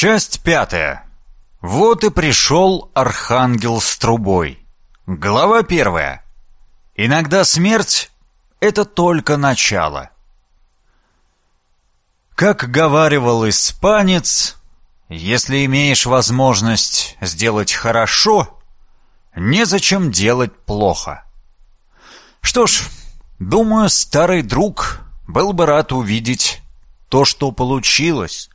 Часть пятая. Вот и пришел архангел с трубой. Глава первая. Иногда смерть — это только начало. Как говаривал испанец, если имеешь возможность сделать хорошо, незачем делать плохо. Что ж, думаю, старый друг был бы рад увидеть то, что получилось.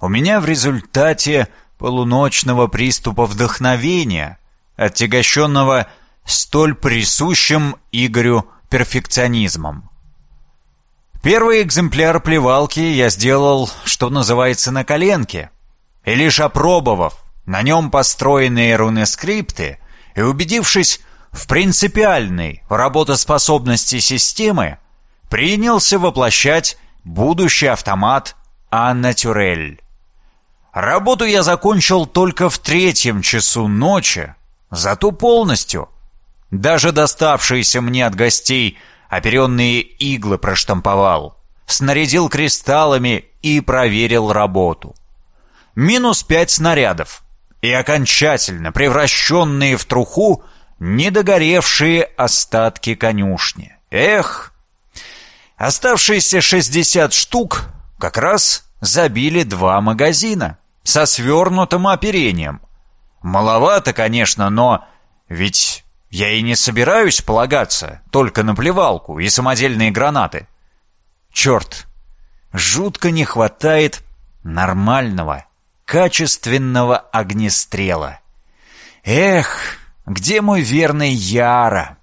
У меня в результате полуночного приступа вдохновения, отягощенного столь присущим Игорю перфекционизмом. Первый экземпляр плевалки я сделал, что называется, на коленке. И лишь опробовав на нем построенные рунескрипты и убедившись в принципиальной работоспособности системы, принялся воплощать будущий автомат Анна Тюрель. Работу я закончил только в третьем часу ночи, зато полностью. Даже доставшиеся мне от гостей оперенные иглы проштамповал, снарядил кристаллами и проверил работу. Минус пять снарядов и окончательно превращенные в труху недогоревшие остатки конюшни. Эх! Оставшиеся шестьдесят штук как раз забили два магазина со свернутым оперением. Маловато, конечно, но ведь я и не собираюсь полагаться только на плевалку и самодельные гранаты. Черт, жутко не хватает нормального, качественного огнестрела. Эх, где мой верный Яра?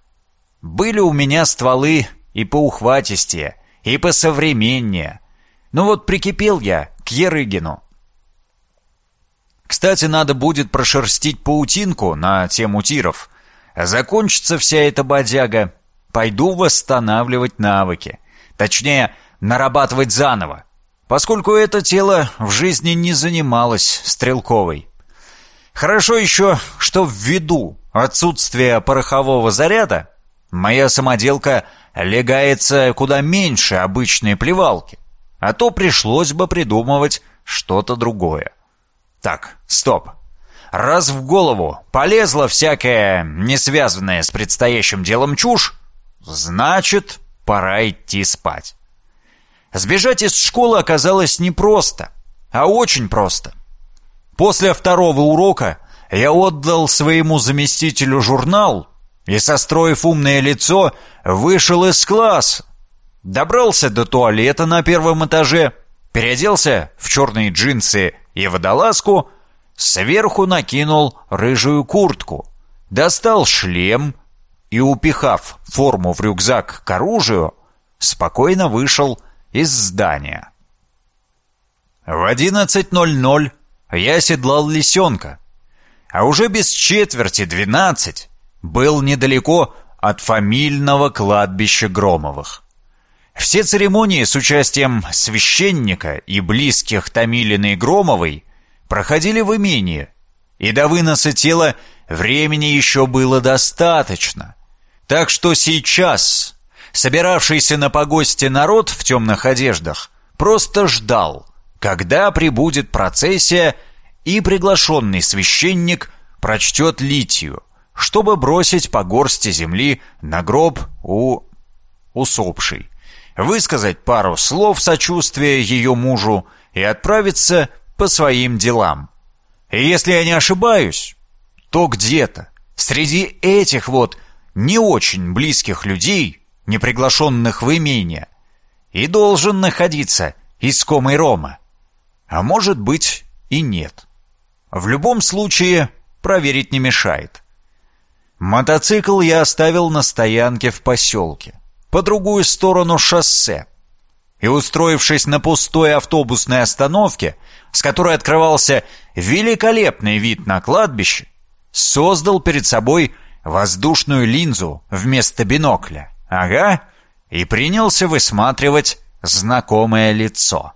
Были у меня стволы и поухватистее, и посовременнее. Ну вот прикипел я к Ерыгину. Кстати, надо будет прошерстить паутинку на тему тиров. Закончится вся эта бодяга. Пойду восстанавливать навыки. Точнее, нарабатывать заново. Поскольку это тело в жизни не занималось стрелковой. Хорошо еще, что ввиду отсутствия порохового заряда моя самоделка легается куда меньше обычной плевалки. А то пришлось бы придумывать что-то другое. Так, стоп. Раз в голову полезла всякая не связанная с предстоящим делом чушь, значит, пора идти спать. Сбежать из школы оказалось не просто, а очень просто. После второго урока я отдал своему заместителю журнал и, состроив умное лицо, вышел из класса. Добрался до туалета на первом этаже, переоделся в черные джинсы и водолазку, сверху накинул рыжую куртку, достал шлем и, упихав форму в рюкзак к оружию, спокойно вышел из здания. В 11.00 я оседлал лисенка, а уже без четверти двенадцать был недалеко от фамильного кладбища Громовых. Все церемонии с участием священника и близких Томилиной Громовой проходили в имении, и до выноса тела времени еще было достаточно. Так что сейчас собиравшийся на погосте народ в темных одеждах просто ждал, когда прибудет процессия и приглашенный священник прочтет литию, чтобы бросить по горсти земли на гроб у усопшей высказать пару слов сочувствия ее мужу и отправиться по своим делам. И если я не ошибаюсь, то где-то среди этих вот не очень близких людей, не приглашенных в имение, и должен находиться искомый Рома. А может быть и нет. В любом случае проверить не мешает. Мотоцикл я оставил на стоянке в поселке по другую сторону шоссе. И, устроившись на пустой автобусной остановке, с которой открывался великолепный вид на кладбище, создал перед собой воздушную линзу вместо бинокля. Ага, и принялся высматривать знакомое лицо.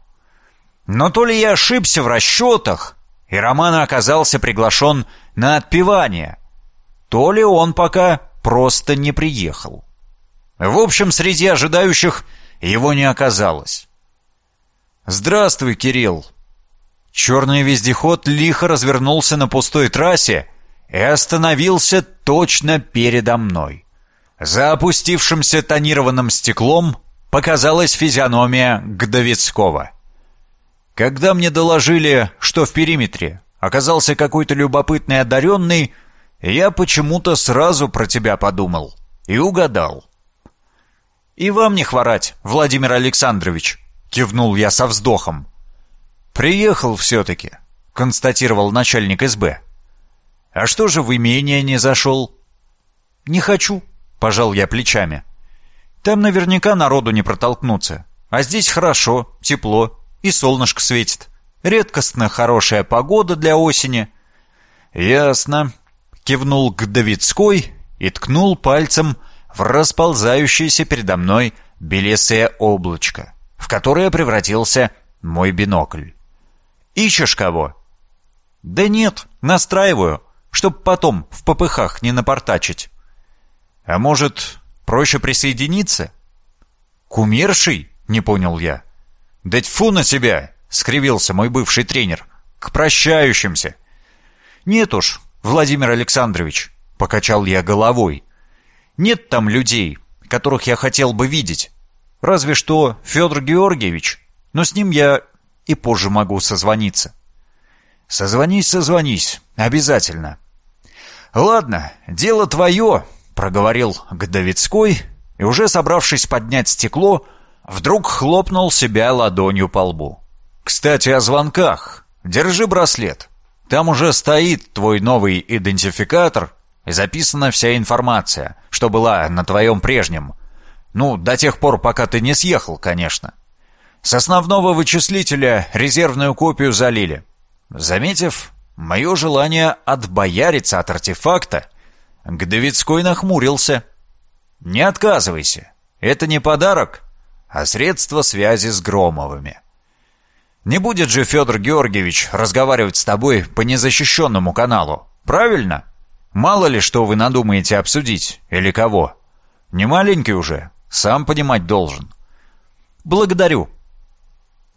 Но то ли я ошибся в расчетах, и Роман оказался приглашен на отпевание, то ли он пока просто не приехал. В общем, среди ожидающих его не оказалось. «Здравствуй, Кирилл!» Черный вездеход лихо развернулся на пустой трассе и остановился точно передо мной. За опустившимся тонированным стеклом показалась физиономия Гдовицкого. Когда мне доложили, что в периметре оказался какой-то любопытный одаренный, я почему-то сразу про тебя подумал и угадал. «И вам не хворать, Владимир Александрович», — кивнул я со вздохом. «Приехал все-таки», — констатировал начальник СБ. «А что же в имение не зашел?» «Не хочу», — пожал я плечами. «Там наверняка народу не протолкнуться. А здесь хорошо, тепло и солнышко светит. Редкостно хорошая погода для осени». «Ясно», — кивнул Гдовицкой и ткнул пальцем в расползающееся передо мной белесое облачко, в которое превратился мой бинокль. Ищешь кого?» «Да нет, настраиваю, чтоб потом в попыхах не напортачить». «А может, проще присоединиться?» «Кумирший?» — не понял я. «Да тьфу на тебя!» — скривился мой бывший тренер. «К прощающимся!» «Нет уж, Владимир Александрович!» — покачал я головой. «Нет там людей, которых я хотел бы видеть. Разве что Федор Георгиевич, но с ним я и позже могу созвониться. Созвонись, созвонись, обязательно. Ладно, дело твое, проговорил Гдовицкой и уже собравшись поднять стекло, вдруг хлопнул себя ладонью по лбу. Кстати, о звонках. Держи браслет. Там уже стоит твой новый идентификатор записана вся информация, что была на твоем прежнем. Ну, до тех пор, пока ты не съехал, конечно. С основного вычислителя резервную копию залили. Заметив мое желание отбояриться от артефакта, Гдовицкой нахмурился. «Не отказывайся. Это не подарок, а средство связи с Громовыми. Не будет же Федор Георгиевич разговаривать с тобой по незащищенному каналу, правильно? Мало ли что вы надумаете обсудить, или кого. Не маленький уже, сам понимать должен». «Благодарю»,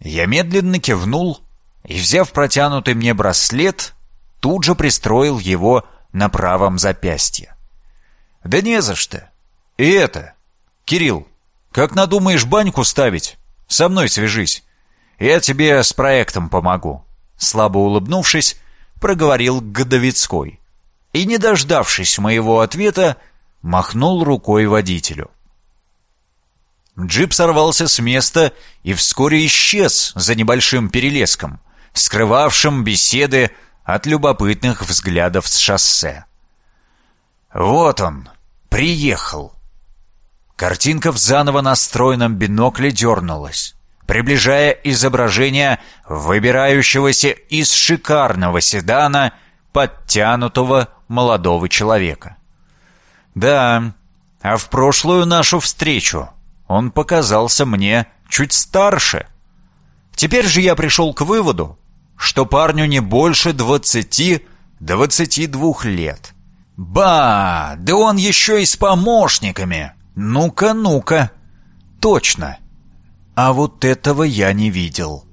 я медленно кивнул и, взяв протянутый мне браслет, тут же пристроил его на правом запястье. «Да не за что. И это... Кирилл, как надумаешь баньку ставить, со мной свяжись. Я тебе с проектом помогу». Слабо улыбнувшись, проговорил Годовицкой. И, не дождавшись моего ответа, махнул рукой водителю. Джип сорвался с места и вскоре исчез за небольшим перелеском, скрывавшим беседы от любопытных взглядов с шоссе. Вот он, приехал. Картинка в заново настроенном бинокле дернулась, приближая изображение выбирающегося из шикарного седана подтянутого молодого человека. Да, а в прошлую нашу встречу он показался мне чуть старше. Теперь же я пришел к выводу, что парню не больше двадцати-двадцати двух лет. Ба, да он еще и с помощниками. Ну-ка, ну-ка. Точно. А вот этого я не видел.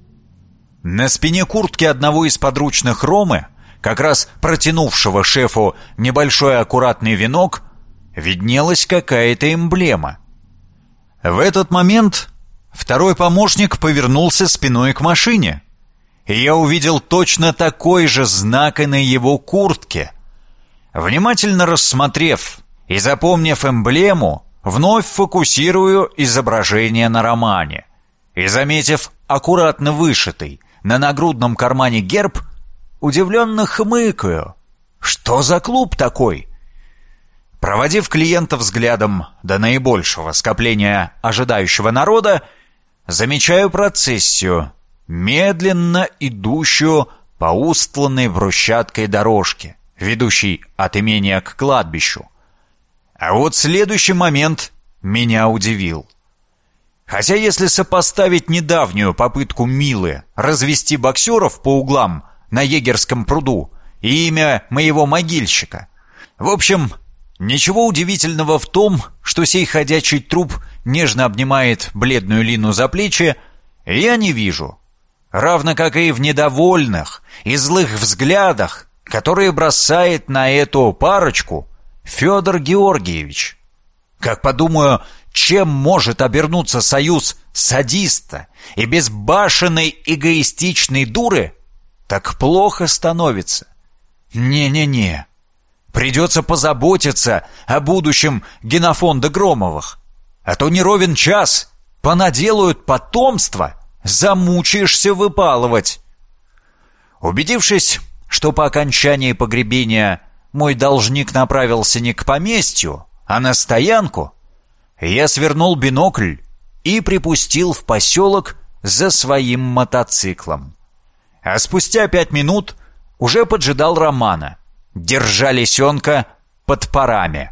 На спине куртки одного из подручных Ромы, как раз протянувшего шефу небольшой аккуратный венок, виднелась какая-то эмблема. В этот момент второй помощник повернулся спиной к машине, и я увидел точно такой же знак и на его куртке. Внимательно рассмотрев и запомнив эмблему, вновь фокусирую изображение на романе. И, заметив аккуратно вышитый на нагрудном кармане герб, удивленно хмыкаю. Что за клуб такой? Проводив клиента взглядом до наибольшего скопления ожидающего народа, замечаю процессию, медленно идущую по устланной брусчаткой дорожке, ведущей от имения к кладбищу. А вот следующий момент меня удивил. Хотя если сопоставить недавнюю попытку Милы развести боксеров по углам на егерском пруду и имя моего могильщика, в общем, Ничего удивительного в том, что сей ходячий труп нежно обнимает бледную Лину за плечи, я не вижу. равно как и в недовольных и злых взглядах, которые бросает на эту парочку Федор Георгиевич. Как подумаю, чем может обернуться союз садиста и безбашенной эгоистичной дуры, так плохо становится. Не-не-не. Придется позаботиться о будущем генофонда Громовых. А то не ровен час. Понаделают потомство, замучаешься выпалывать. Убедившись, что по окончании погребения мой должник направился не к поместью, а на стоянку, я свернул бинокль и припустил в поселок за своим мотоциклом. А спустя пять минут уже поджидал Романа, держа лисенка под парами.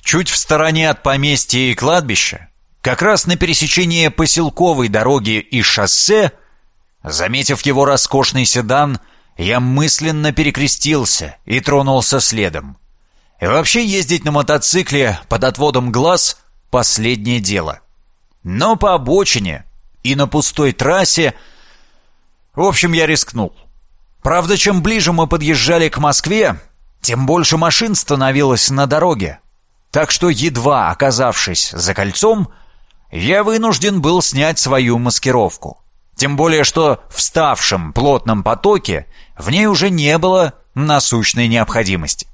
Чуть в стороне от поместья и кладбища, как раз на пересечении поселковой дороги и шоссе, заметив его роскошный седан, я мысленно перекрестился и тронулся следом. И вообще ездить на мотоцикле под отводом глаз — последнее дело. Но по обочине и на пустой трассе... В общем, я рискнул. Правда, чем ближе мы подъезжали к Москве, тем больше машин становилось на дороге. Так что, едва оказавшись за кольцом, я вынужден был снять свою маскировку. Тем более, что в ставшем плотном потоке в ней уже не было насущной необходимости.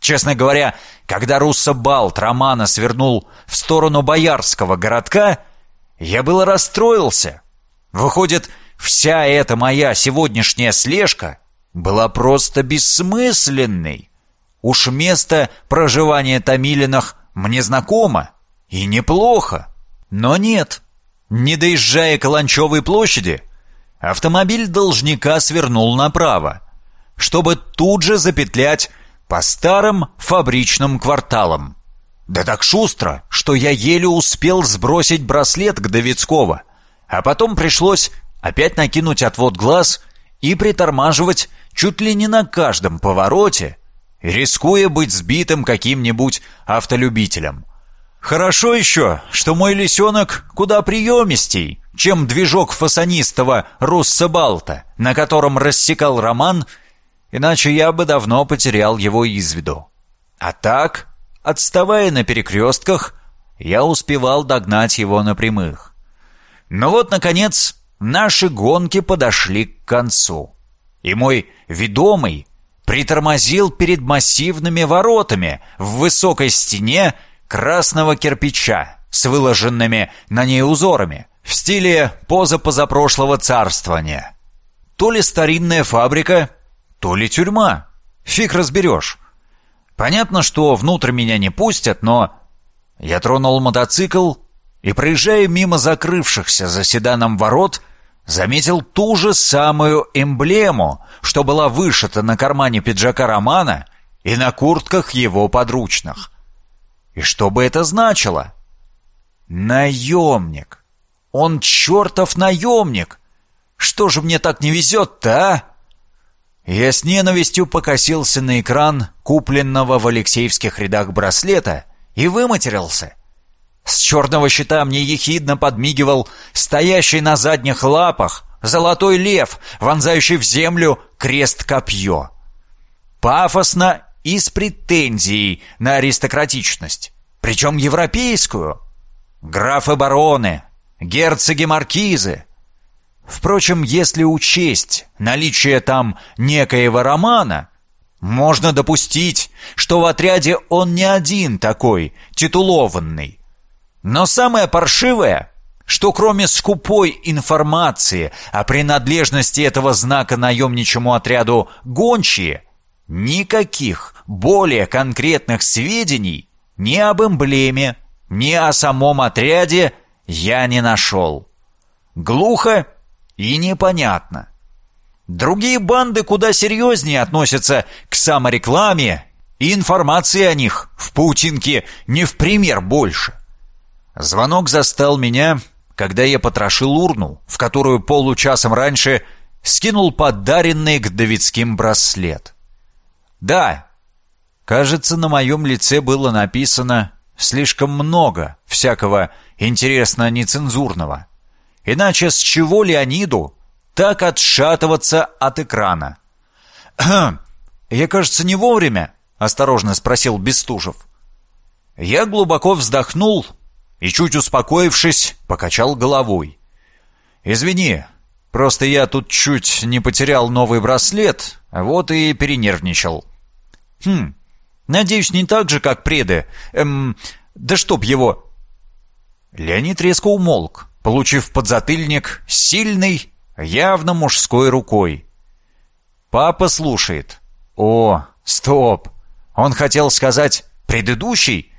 Честно говоря, когда Руссо-Балт Романа свернул в сторону Боярского городка, я было расстроился. Выходит, Вся эта моя сегодняшняя слежка была просто бессмысленной. Уж место проживания Томилиных мне знакомо и неплохо. Но нет, не доезжая к Ланчевой площади, автомобиль должника свернул направо, чтобы тут же запетлять по старым фабричным кварталам. Да так шустро, что я еле успел сбросить браслет к Давидского, а потом пришлось опять накинуть отвод глаз и притормаживать чуть ли не на каждом повороте, рискуя быть сбитым каким-нибудь автолюбителем. Хорошо еще, что мой лисенок куда приемистей, чем движок фасонистого Руссобалта, на котором рассекал роман, иначе я бы давно потерял его из виду. А так, отставая на перекрестках, я успевал догнать его на прямых. Но вот, наконец, наши гонки подошли к концу. И мой ведомый притормозил перед массивными воротами в высокой стене красного кирпича с выложенными на ней узорами в стиле позапозапрошлого царствования. То ли старинная фабрика, то ли тюрьма. Фиг разберешь. Понятно, что внутрь меня не пустят, но... Я тронул мотоцикл и, проезжая мимо закрывшихся за седаном ворот, заметил ту же самую эмблему, что была вышита на кармане пиджака Романа и на куртках его подручных. И что бы это значило? Наемник. Он чертов наемник. Что же мне так не везет-то, а? Я с ненавистью покосился на экран купленного в Алексеевских рядах браслета и выматерился — с черного щита мне ехидно подмигивал стоящий на задних лапах золотой лев, вонзающий в землю крест-копье. Пафосно и с претензией на аристократичность, причем европейскую. Графы-бароны, герцоги-маркизы. Впрочем, если учесть наличие там некоего романа, можно допустить, что в отряде он не один такой, титулованный. Но самое паршивое, что кроме скупой информации о принадлежности этого знака наемничему отряду «Гончие», никаких более конкретных сведений ни об эмблеме, ни о самом отряде я не нашел. Глухо и непонятно. Другие банды куда серьезнее относятся к саморекламе, и информации о них в паутинке не в пример больше. Звонок застал меня, когда я потрошил урну, в которую получасом раньше скинул подаренный к Давидским браслет. Да, кажется, на моем лице было написано слишком много всякого интересно нецензурного. Иначе с чего Леониду так отшатываться от экрана. «Я, кажется, не вовремя?» — осторожно спросил Бестужев. Я глубоко вздохнул и, чуть успокоившись, покачал головой. «Извини, просто я тут чуть не потерял новый браслет, вот и перенервничал». «Хм, надеюсь, не так же, как преды. Эм, да чтоб его...» Леонид резко умолк, получив подзатыльник сильной, явно мужской рукой. «Папа слушает». «О, стоп! Он хотел сказать «предыдущий»?»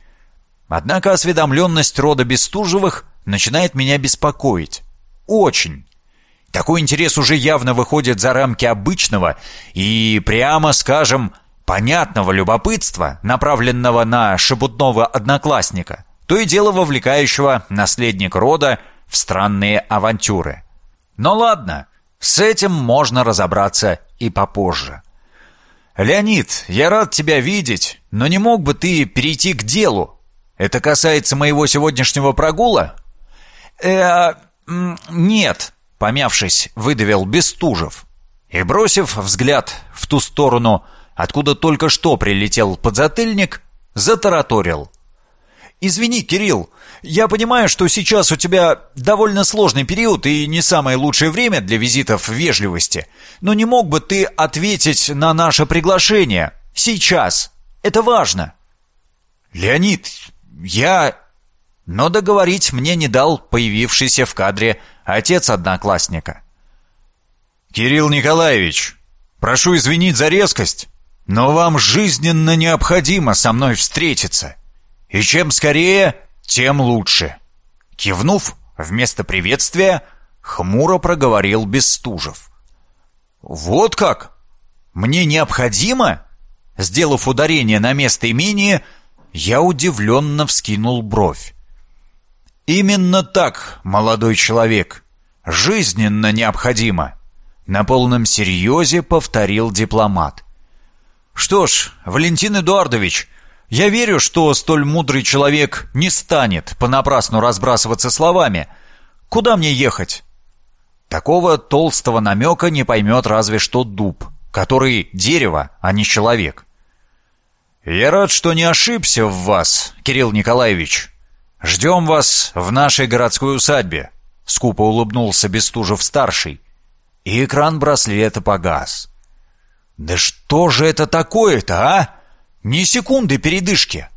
Однако осведомленность рода Бестужевых начинает меня беспокоить. Очень. Такой интерес уже явно выходит за рамки обычного и, прямо скажем, понятного любопытства, направленного на шебутного одноклассника, то и дело вовлекающего наследник рода в странные авантюры. Но ладно, с этим можно разобраться и попозже. «Леонид, я рад тебя видеть, но не мог бы ты перейти к делу? Это касается моего сегодняшнего прогула?» «Э, нет», — помявшись, выдавил Бестужев. И, бросив взгляд в ту сторону, откуда только что прилетел подзатыльник, затараторил. «Извини, Кирилл, я понимаю, что сейчас у тебя довольно сложный период и не самое лучшее время для визитов вежливости, но не мог бы ты ответить на наше приглашение? Сейчас. Это важно». «Леонид, я...» Но договорить мне не дал появившийся в кадре отец одноклассника. «Кирилл Николаевич, прошу извинить за резкость, но вам жизненно необходимо со мной встретиться». И чем скорее, тем лучше. Кивнув, вместо приветствия, хмуро проговорил Бестужев. «Вот как? Мне необходимо?» Сделав ударение на место имени, я удивленно вскинул бровь. «Именно так, молодой человек. Жизненно необходимо!» На полном серьезе повторил дипломат. «Что ж, Валентин Эдуардович, я верю, что столь мудрый человек не станет понапрасну разбрасываться словами. Куда мне ехать? Такого толстого намека не поймет разве что дуб, который дерево, а не человек. Я рад, что не ошибся в вас, Кирилл Николаевич. Ждем вас в нашей городской усадьбе, скупо улыбнулся Бестужев-старший. И экран браслета погас. «Да что же это такое-то, а?» Ни секунды передышки.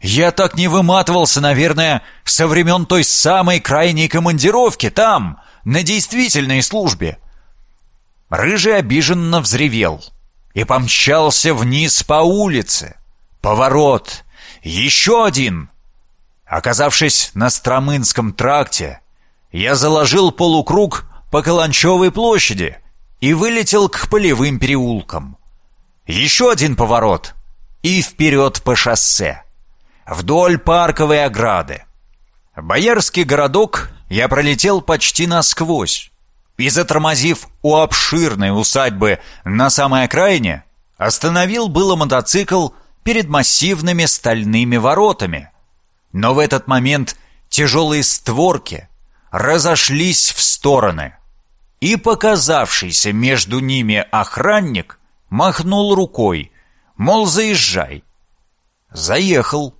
Я так не выматывался, наверное, со времен той самой крайней командировки там, на действительной службе. Рыжий обиженно взревел и помчался вниз по улице. Поворот. Еще один. Оказавшись на Стромынском тракте, я заложил полукруг по Каланчевой площади и вылетел к полевым переулкам. Еще один поворот — и вперед по шоссе, вдоль парковой ограды. Боярский городок я пролетел почти насквозь и, затормозив у обширной усадьбы на самой окраине, остановил было мотоцикл перед массивными стальными воротами. Но в этот момент тяжелые створки разошлись в стороны, и показавшийся между ними охранник махнул рукой, Мол, заезжай. Заехал.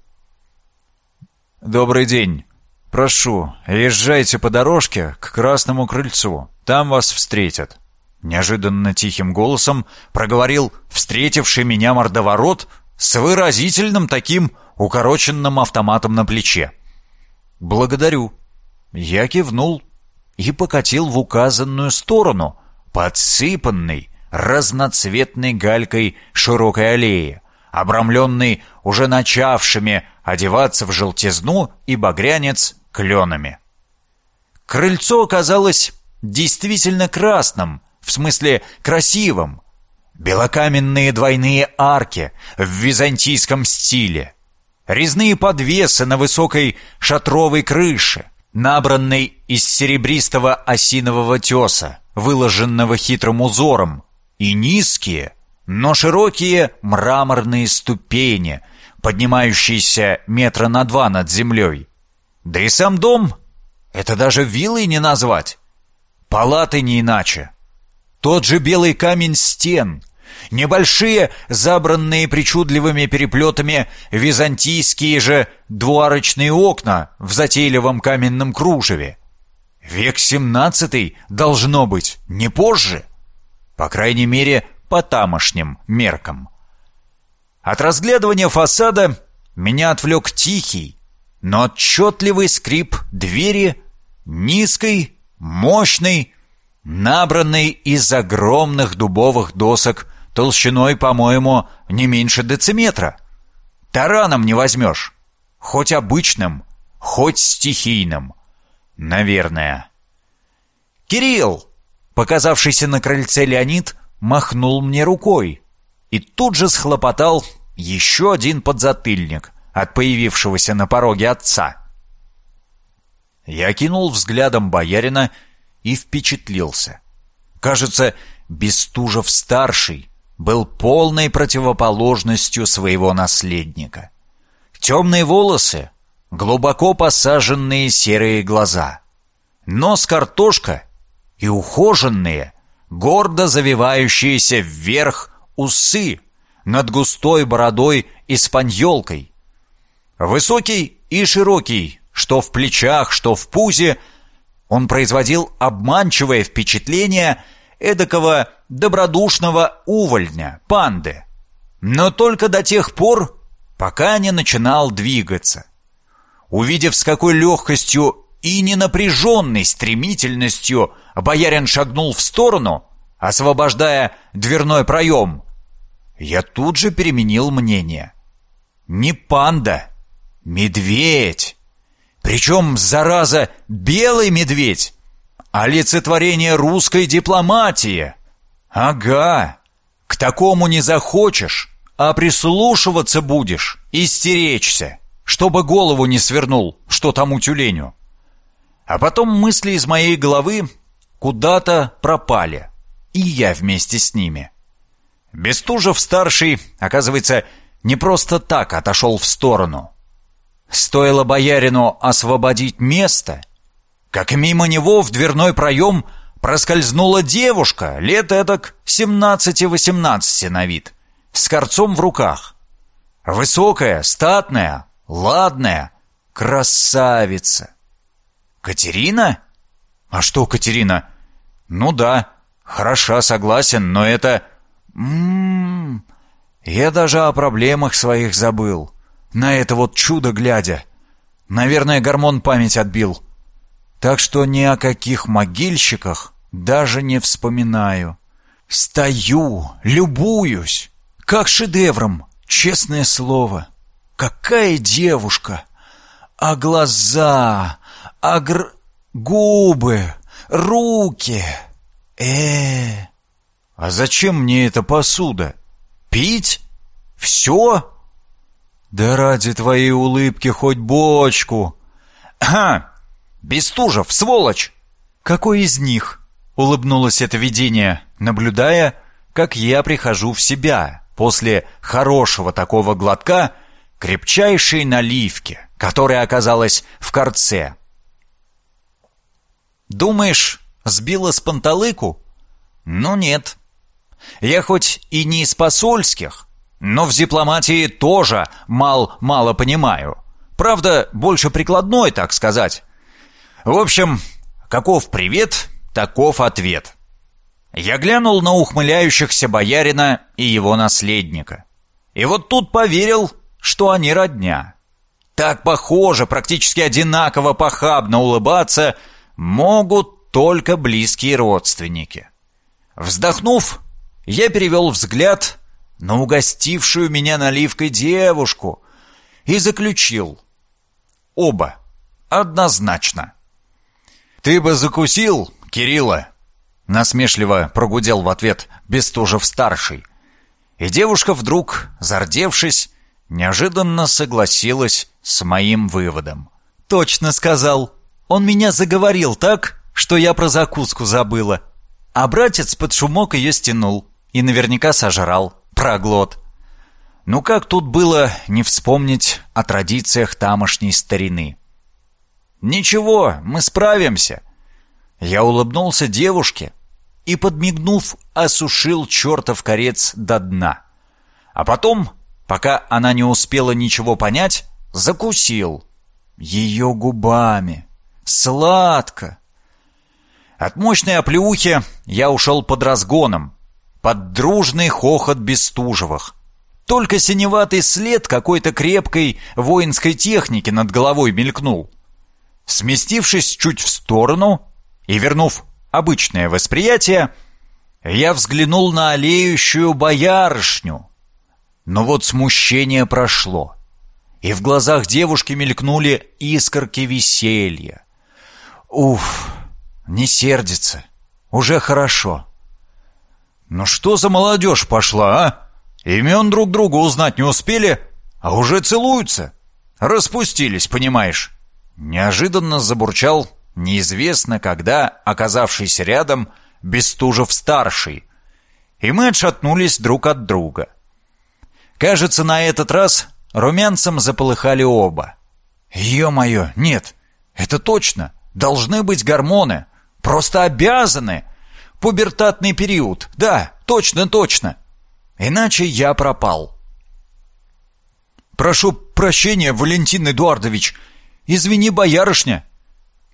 Добрый день. Прошу, езжайте по дорожке к Красному крыльцу. Там вас встретят. Неожиданно тихим голосом проговорил встретивший меня мордоворот с выразительным таким укороченным автоматом на плече. «Благодарю». Я кивнул и покатил в указанную сторону, подсыпанный разноцветной галькой широкой аллеи, обрамленной уже начавшими одеваться в желтизну и багрянец кленами. Крыльцо оказалось действительно красным, в смысле красивым. Белокаменные двойные арки в византийском стиле, резные подвесы на высокой шатровой крыше, набранной из серебристого осинового теса, выложенного хитрым узором, и низкие, но широкие мраморные ступени, поднимающиеся метра на два над землей. Да и сам дом, это даже виллой не назвать. Палаты не иначе, тот же белый камень стен, небольшие, забранные причудливыми переплетами византийские же двуарочные окна в затейливом каменном кружеве. Век семнадцатый должно быть, не позже. По крайней мере, по тамошним меркам. От разглядывания фасада меня отвлек тихий, но отчетливый скрип двери низкой, мощной, набранной из огромных дубовых досок толщиной, по-моему, не меньше дециметра. Тараном не возьмешь, хоть обычным, хоть стихийным, наверное. «Кирилл!» Показавшийся на крыльце Леонид махнул мне рукой и тут же схлопотал еще один подзатыльник от появившегося на пороге отца. Я кинул взглядом боярина и впечатлился. Кажется, Бестужев-старший был полной противоположностью своего наследника. Темные волосы, глубоко посаженные серые глаза, нос картошка и ухоженные, гордо завивающиеся вверх усы над густой бородой и спаньолкой. Высокий и широкий, что в плечах, что в пузе, он производил обманчивое впечатление эдакого добродушного увольня, панды. Но только до тех пор, пока не начинал двигаться. Увидев, с какой легкостью и ненапряженной стремительностью боярин шагнул в сторону, освобождая дверной проем, я тут же переменил мнение. Не панда, медведь. Причем, зараза, белый медведь. Олицетворение русской дипломатии. Ага, к такому не захочешь, а прислушиваться будешь и стеречься, чтобы голову не свернул, что тому тюленю. А потом мысли из моей головы куда-то пропали, и я вместе с ними. Бестужев-старший, оказывается, не просто так отошел в сторону. Стоило боярину освободить место, как мимо него в дверной проем проскользнула девушка, лет эдак 17-18 на вид, с корцом в руках. Высокая, статная, ладная, красавица. Катерина? А что Катерина? Ну да, хороша, согласен, но это Ммм, я даже о проблемах своих забыл. На это вот чудо глядя. Наверное, гормон память отбил. Так что ни о каких могильщиках даже не вспоминаю. Стою, любуюсь, как шедевром, честное слово. Какая девушка! А глаза, а гр... губы, руки... Э, «А зачем мне эта посуда? Пить? Все?» «Да ради твоей улыбки хоть бочку!» «Ага! Бестужев, сволочь!» «Какой из них?» — улыбнулось это видение, наблюдая, как я прихожу в себя после хорошего такого глотка крепчайшей наливки, которая оказалась в корце. «Думаешь, сбила с панталыку?» «Ну нет, я хоть и не из посольских, но в дипломатии тоже мал-мало понимаю. Правда, больше прикладной, так сказать. В общем, каков привет, таков ответ. Я глянул на ухмыляющихся боярина и его наследника. И вот тут поверил, что они родня. Так похоже, практически одинаково похабно улыбаться могут только близкие родственники. Вздохнув, я перевел взгляд на угостившую меня наливкой девушку и заключил. Оба. Однозначно. «Ты бы закусил, Кирилла!» Насмешливо прогудел в ответ Бестужев-старший. И девушка вдруг, зардевшись, неожиданно согласилась с моим выводом. «Точно сказал. Он меня заговорил так, что я про закуску забыла. А братец под шумок ее стянул. И наверняка сожрал. Проглот. Ну как тут было не вспомнить о традициях тамошней старины? «Ничего, мы справимся!» Я улыбнулся девушке и, подмигнув, осушил чертов корец до дна. А потом, пока она не успела ничего понять, закусил. Ее губами. Сладко. От мощной оплеухи я ушел под разгоном, под дружный хохот Бестужевых. Только синеватый след какой-то крепкой воинской техники над головой мелькнул. Сместившись чуть в сторону и вернув обычное восприятие, я взглянул на олеющую боярышню. Но вот смущение прошло, и в глазах девушки мелькнули искорки веселья. Уф, не сердится, уже хорошо. Ну что за молодежь пошла, а? Имен друг друга узнать не успели, а уже целуются. Распустились, понимаешь. Неожиданно забурчал неизвестно когда оказавшийся рядом Бестужев-старший, и мы отшатнулись друг от друга. Кажется, на этот раз румянцем заполыхали оба. «Е-мое, нет, это точно, должны быть гормоны, просто обязаны!» Пубертатный период. Да, точно, точно. Иначе я пропал. Прошу прощения, Валентин Эдуардович. Извини, боярышня.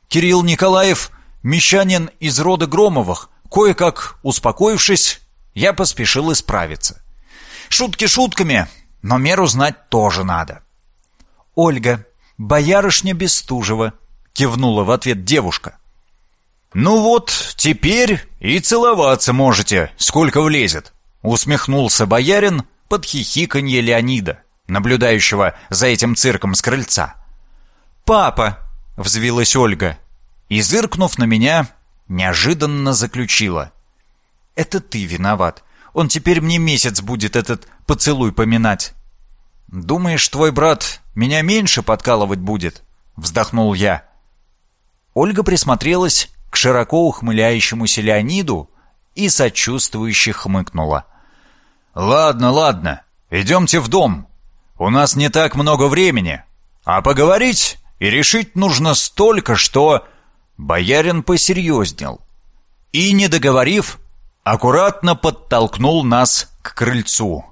Кирилл Николаев, мещанин из рода Громовых. Кое-как успокоившись, я поспешил исправиться. Шутки шутками, но меру знать тоже надо. Ольга, боярышня Бестужева, кивнула в ответ девушка. «Ну вот, теперь и целоваться можете, сколько влезет», — усмехнулся боярин под хихиканье Леонида, наблюдающего за этим цирком с крыльца. «Папа!» — взвилась Ольга и, зыркнув на меня, неожиданно заключила. «Это ты виноват. Он теперь мне месяц будет этот поцелуй поминать». «Думаешь, твой брат меня меньше подкалывать будет?» — вздохнул я. Ольга присмотрелась к широко ухмыляющемуся Леониду и сочувствующе хмыкнула. «Ладно, ладно, идемте в дом. У нас не так много времени, а поговорить и решить нужно столько, что...» Боярин посерьезнел и, не договорив, аккуратно подтолкнул нас к крыльцу.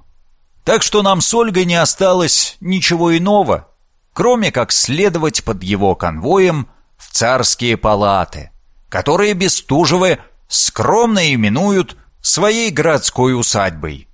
Так что нам с Ольгой не осталось ничего иного, кроме как следовать под его конвоем в царские палаты которые Бестужевы скромно именуют своей городской усадьбой.